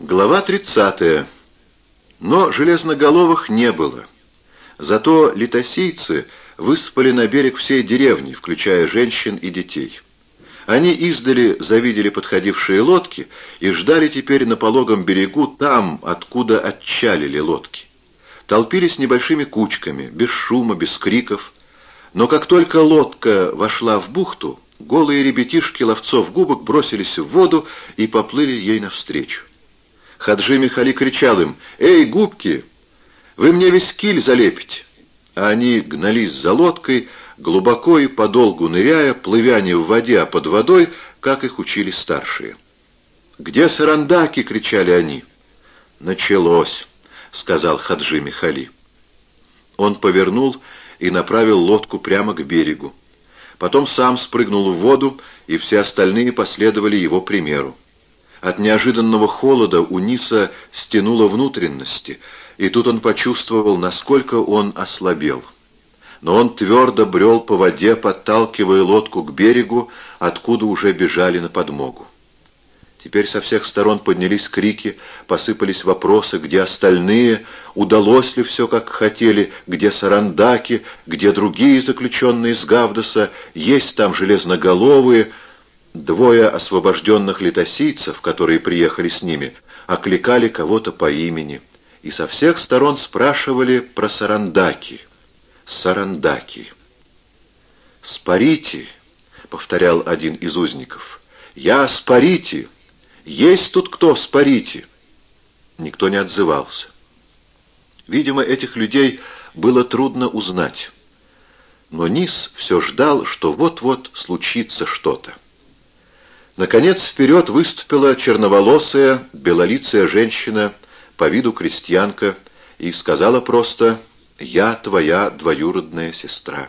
Глава 30. Но железноголовых не было. Зато литосийцы высыпали на берег всей деревни, включая женщин и детей. Они издали завидели подходившие лодки и ждали теперь на пологом берегу там, откуда отчалили лодки. Толпились небольшими кучками, без шума, без криков. Но как только лодка вошла в бухту, голые ребятишки ловцов губок бросились в воду и поплыли ей навстречу. Хаджи Михали кричал им, «Эй, губки, вы мне весь киль залепите!» А они гнались за лодкой, глубоко и подолгу ныряя, плывя не в воде, а под водой, как их учили старшие. «Где сарандаки?» — кричали они. «Началось», — сказал Хаджи Михали. Он повернул и направил лодку прямо к берегу. Потом сам спрыгнул в воду, и все остальные последовали его примеру. От неожиданного холода у Ниса стянуло внутренности, и тут он почувствовал, насколько он ослабел. Но он твердо брел по воде, подталкивая лодку к берегу, откуда уже бежали на подмогу. Теперь со всех сторон поднялись крики, посыпались вопросы, где остальные, удалось ли все, как хотели, где сарандаки, где другие заключенные из Гавдоса, есть там железноголовые, Двое освобожденных литосийцев, которые приехали с ними, окликали кого-то по имени и со всех сторон спрашивали про Сарандаки. Сарандаки. «Спарите», — повторял один из узников. «Я спарите! Есть тут кто, спарите!» Никто не отзывался. Видимо, этих людей было трудно узнать. Но Низ все ждал, что вот-вот случится что-то. Наконец вперед выступила черноволосая, белолицая женщина, по виду крестьянка, и сказала просто «Я твоя двоюродная сестра».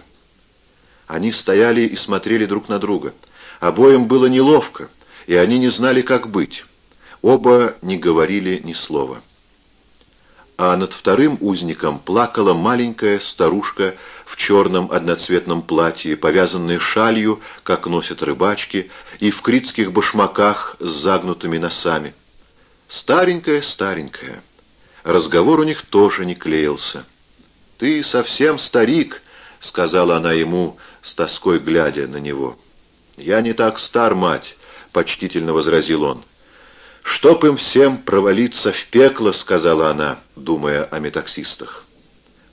Они стояли и смотрели друг на друга. Обоим было неловко, и они не знали, как быть. Оба не говорили ни слова а над вторым узником плакала маленькая старушка в черном одноцветном платье, повязанная шалью, как носят рыбачки, и в критских башмаках с загнутыми носами. Старенькая-старенькая. Разговор у них тоже не клеился. «Ты совсем старик», — сказала она ему, с тоской глядя на него. «Я не так стар, мать», — почтительно возразил он. «Чтоб им всем провалиться в пекло», — сказала она, думая о метаксистах.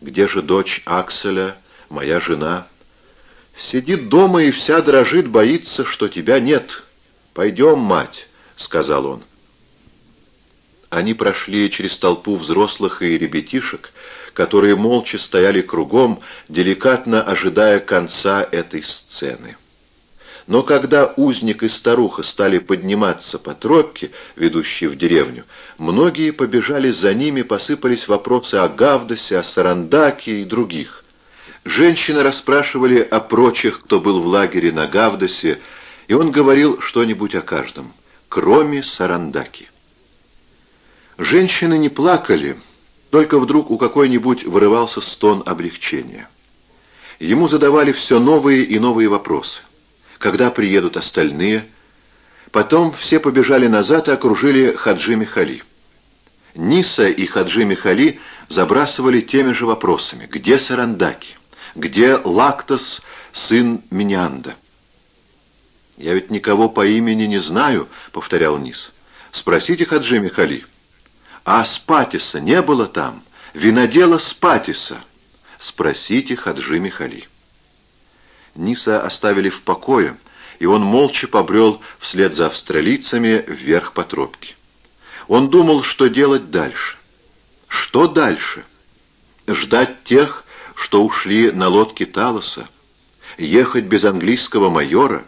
«Где же дочь Акселя, моя жена?» «Сидит дома и вся дрожит, боится, что тебя нет. Пойдем, мать», — сказал он. Они прошли через толпу взрослых и ребятишек, которые молча стояли кругом, деликатно ожидая конца этой сцены. Но когда узник и старуха стали подниматься по тропке, ведущей в деревню, многие побежали за ними, посыпались вопросы о Гавдосе, о Сарандаке и других. Женщины расспрашивали о прочих, кто был в лагере на Гавдосе, и он говорил что-нибудь о каждом, кроме Сарандаки. Женщины не плакали, только вдруг у какой-нибудь вырывался стон облегчения. Ему задавали все новые и новые вопросы когда приедут остальные. Потом все побежали назад и окружили Хаджи Михали. Ниса и Хаджи Михали забрасывали теми же вопросами. Где Сарандаки? Где Лактос, сын Миньянда? «Я ведь никого по имени не знаю», — повторял Нис. «Спросите Хаджи Михали». «А Спатиса не было там? Винодела Спатиса?» «Спросите Хаджи Михали». Ниса оставили в покое, и он молча побрел вслед за австралийцами вверх по тропке. Он думал, что делать дальше. Что дальше? Ждать тех, что ушли на лодке Талоса? Ехать без английского майора?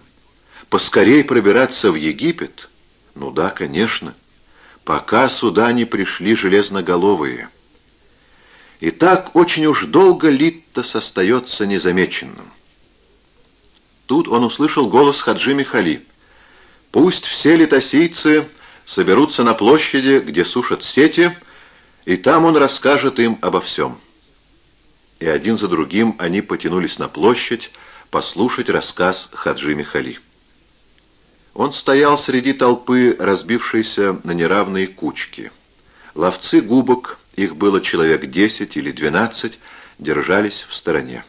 Поскорей пробираться в Египет? Ну да, конечно. Пока сюда не пришли железноголовые. И так очень уж долго Литтос остается незамеченным. Тут он услышал голос Хаджи Михали. «Пусть все литосийцы соберутся на площади, где сушат сети, и там он расскажет им обо всем». И один за другим они потянулись на площадь послушать рассказ Хаджи Михали. Он стоял среди толпы, разбившейся на неравные кучки. Ловцы губок, их было человек десять или двенадцать, держались в стороне.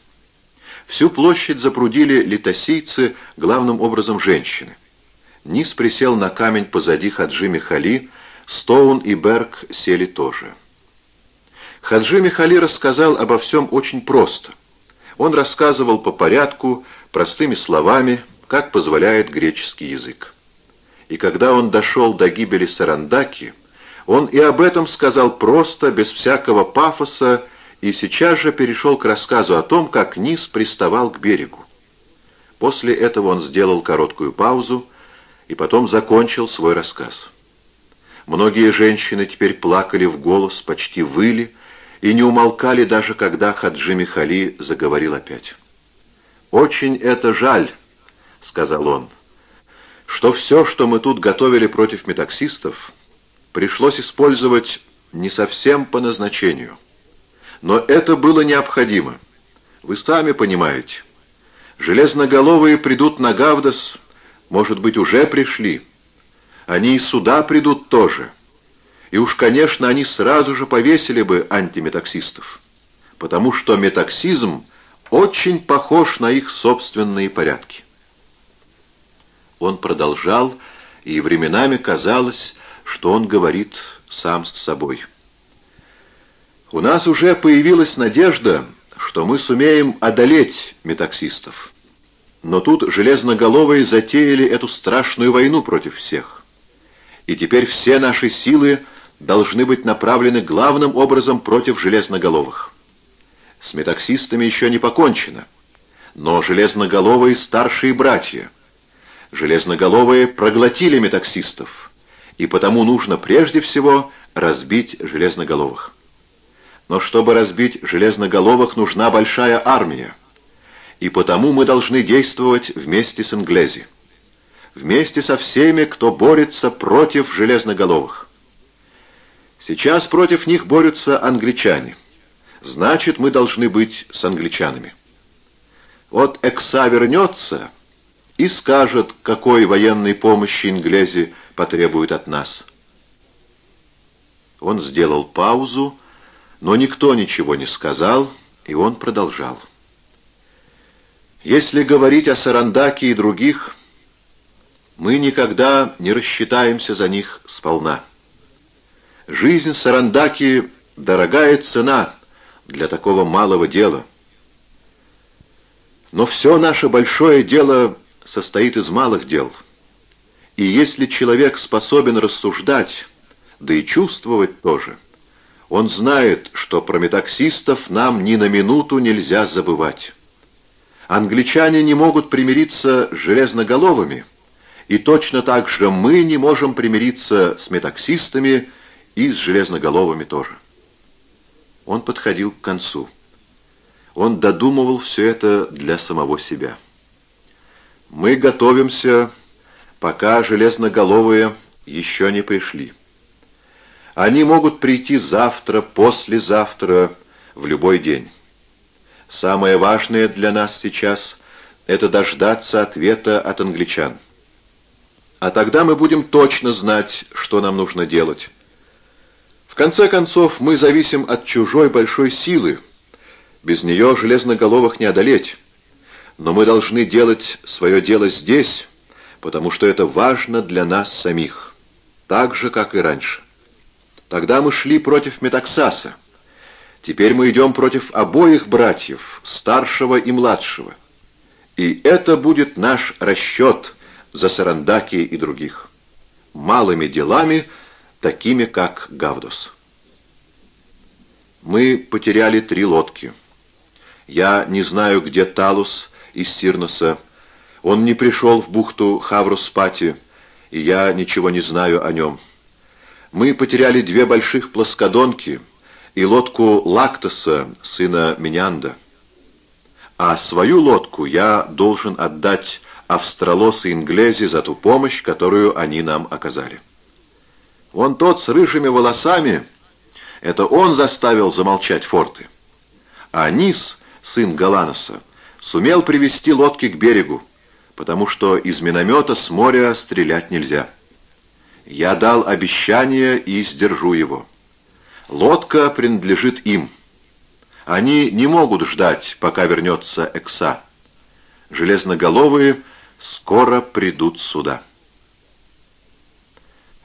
Всю площадь запрудили литосийцы, главным образом женщины. Низ присел на камень позади Хаджи Михали, Стоун и Берг сели тоже. Хаджи Михали рассказал обо всем очень просто. Он рассказывал по порядку, простыми словами, как позволяет греческий язык. И когда он дошел до гибели Сарандаки, он и об этом сказал просто, без всякого пафоса, и сейчас же перешел к рассказу о том, как Низ приставал к берегу. После этого он сделал короткую паузу и потом закончил свой рассказ. Многие женщины теперь плакали в голос, почти выли, и не умолкали даже, когда Хаджи Михали заговорил опять. «Очень это жаль», — сказал он, — «что все, что мы тут готовили против метаксистов, пришлось использовать не совсем по назначению». Но это было необходимо. Вы сами понимаете. Железноголовые придут на Гавдос, может быть, уже пришли. Они и сюда придут тоже. И уж, конечно, они сразу же повесили бы антиметаксистов. Потому что метаксизм очень похож на их собственные порядки. Он продолжал, и временами казалось, что он говорит сам с собой. У нас уже появилась надежда, что мы сумеем одолеть метаксистов. Но тут железноголовые затеяли эту страшную войну против всех. И теперь все наши силы должны быть направлены главным образом против железноголовых. С метаксистами еще не покончено. Но железноголовые старшие братья. Железноголовые проглотили метаксистов. И потому нужно прежде всего разбить железноголовых. Но чтобы разбить железноголовых, нужна большая армия. И потому мы должны действовать вместе с Инглези. Вместе со всеми, кто борется против железноголовых. Сейчас против них борются англичане. Значит, мы должны быть с англичанами. Вот Экса вернется и скажет, какой военной помощи Инглези потребует от нас. Он сделал паузу, но никто ничего не сказал, и он продолжал. Если говорить о Сарандаке и других, мы никогда не рассчитаемся за них сполна. Жизнь Сарандаки — дорогая цена для такого малого дела. Но все наше большое дело состоит из малых дел. И если человек способен рассуждать, да и чувствовать тоже — он знает, что про метаксистов нам ни на минуту нельзя забывать. Англичане не могут примириться с железноголовыми, и точно так же мы не можем примириться с метаксистами и с железноголовыми тоже. Он подходил к концу. Он додумывал все это для самого себя. Мы готовимся, пока железноголовые еще не пришли. Они могут прийти завтра, послезавтра, в любой день. Самое важное для нас сейчас — это дождаться ответа от англичан. А тогда мы будем точно знать, что нам нужно делать. В конце концов, мы зависим от чужой большой силы. Без нее железноголовых не одолеть. Но мы должны делать свое дело здесь, потому что это важно для нас самих, так же, как и раньше. Тогда мы шли против Метаксаса. Теперь мы идем против обоих братьев, старшего и младшего. И это будет наш расчет за Сарандаки и других. Малыми делами, такими как Гавдос. Мы потеряли три лодки. Я не знаю, где Талус из Сирноса. Он не пришел в бухту Хавруспати, и я ничего не знаю о нем. Мы потеряли две больших плоскодонки и лодку Лактоса, сына Минянда. А свою лодку я должен отдать Австралос и Инглези за ту помощь, которую они нам оказали. Вон тот с рыжими волосами, это он заставил замолчать форты. А Низ, сын Галаноса, сумел привести лодки к берегу, потому что из миномета с моря стрелять нельзя. Я дал обещание и сдержу его. Лодка принадлежит им. Они не могут ждать, пока вернется Экса. Железноголовые скоро придут сюда.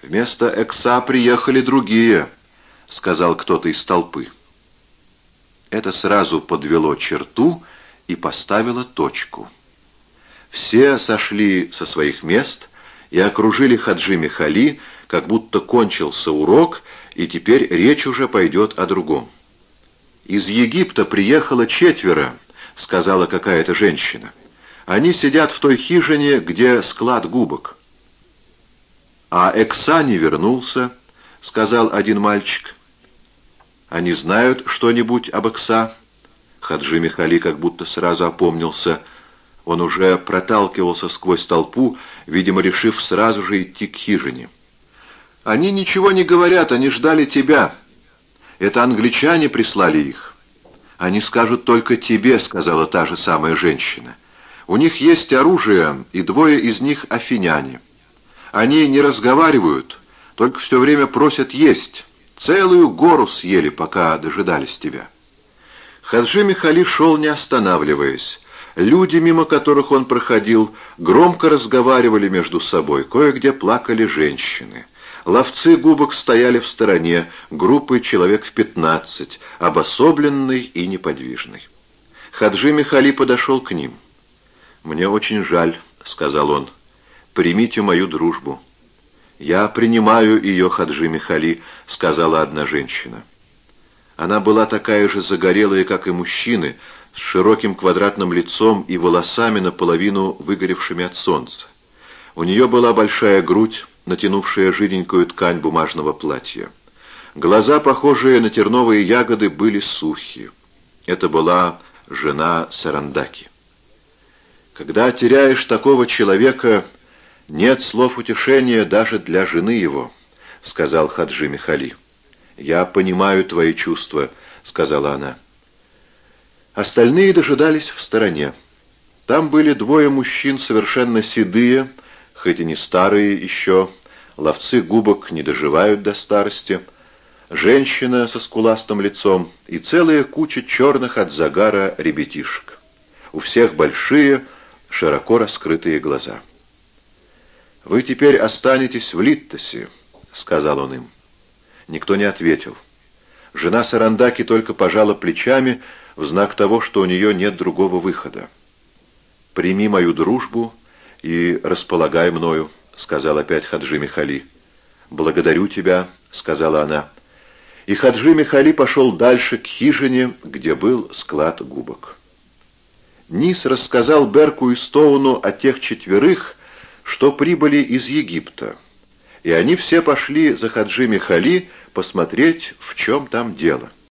Вместо Экса приехали другие, сказал кто-то из толпы. Это сразу подвело черту и поставило точку. Все сошли со своих мест и окружили Хаджи Михали, как будто кончился урок, и теперь речь уже пойдет о другом. «Из Египта приехало четверо», — сказала какая-то женщина. «Они сидят в той хижине, где склад губок». «А Экса не вернулся», — сказал один мальчик. «Они знают что-нибудь об Экса?» Хаджи Михали как будто сразу опомнился. Он уже проталкивался сквозь толпу, видимо, решив сразу же идти к хижине. «Они ничего не говорят, они ждали тебя. Это англичане прислали их. Они скажут только тебе», — сказала та же самая женщина. «У них есть оружие, и двое из них афиняне. Они не разговаривают, только все время просят есть. Целую гору съели, пока дожидались тебя». Хаджи Михали шел, не останавливаясь. Люди, мимо которых он проходил, громко разговаривали между собой, кое-где плакали женщины. Ловцы губок стояли в стороне, группой человек в пятнадцать, обособленный и неподвижный. Хаджи Михали подошел к ним. «Мне очень жаль», — сказал он, — «примите мою дружбу». «Я принимаю ее, Хаджи Михали», — сказала одна женщина. Она была такая же загорелая, как и мужчины, с широким квадратным лицом и волосами наполовину выгоревшими от солнца. У нее была большая грудь, натянувшая жиденькую ткань бумажного платья. Глаза, похожие на терновые ягоды, были сухи. Это была жена Сарандаки. Когда теряешь такого человека, нет слов утешения даже для жены его, сказал Хаджи Михали. «Я понимаю твои чувства», — сказала она. Остальные дожидались в стороне. Там были двое мужчин, совершенно седые, хоть и не старые еще, ловцы губок не доживают до старости, женщина со скуластым лицом и целая куча черных от загара ребятишек. У всех большие, широко раскрытые глаза. «Вы теперь останетесь в Литтосе», — сказал он им. Никто не ответил. Жена Сарандаки только пожала плечами в знак того, что у нее нет другого выхода. «Прими мою дружбу и располагай мною», — сказал опять Хаджи Михали. «Благодарю тебя», — сказала она. И Хаджи Михали пошел дальше к хижине, где был склад губок. Низ рассказал Берку и Стоуну о тех четверых, что прибыли из Египта и они все пошли за Хаджи Михали посмотреть, в чем там дело.